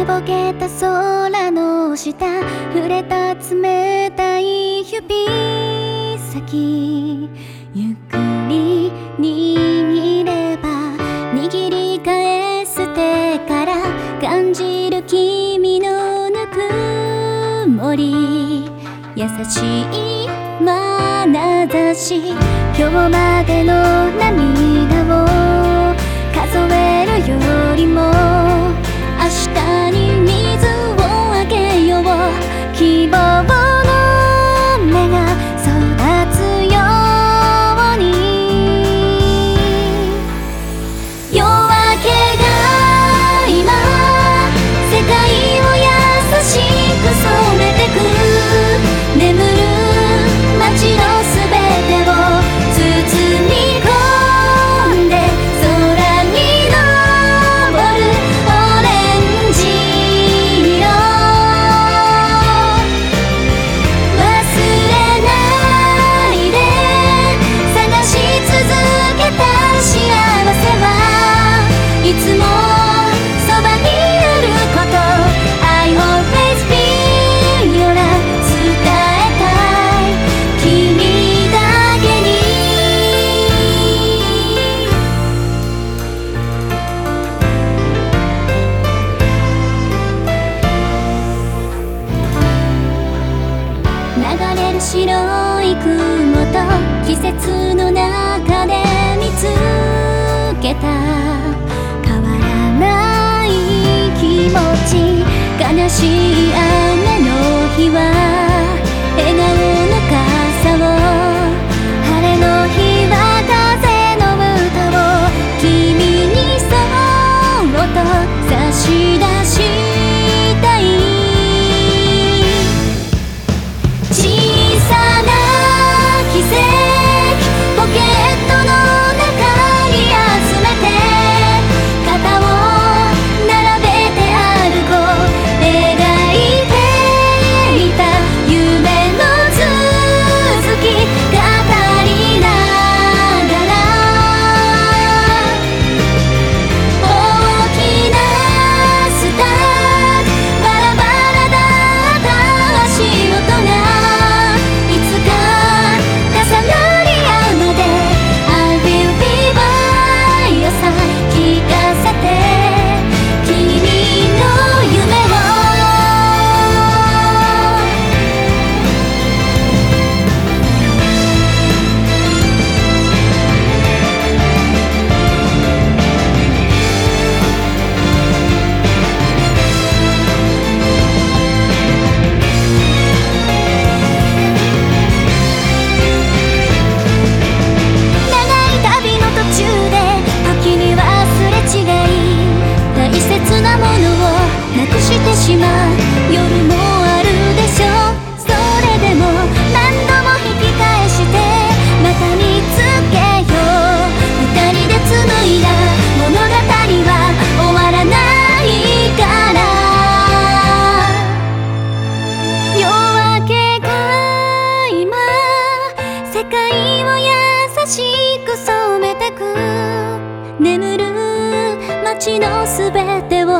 寝ぼけた空の下触れた冷たい指先。ゆっくり握れば握り返してから感じる君のぬくもり優しい眼差し今日までの涙を数えるよりも白い雲と季節の中で見つけた変わらない気持ち。悲しい雨の日はしく染めてく。眠る街のすべてを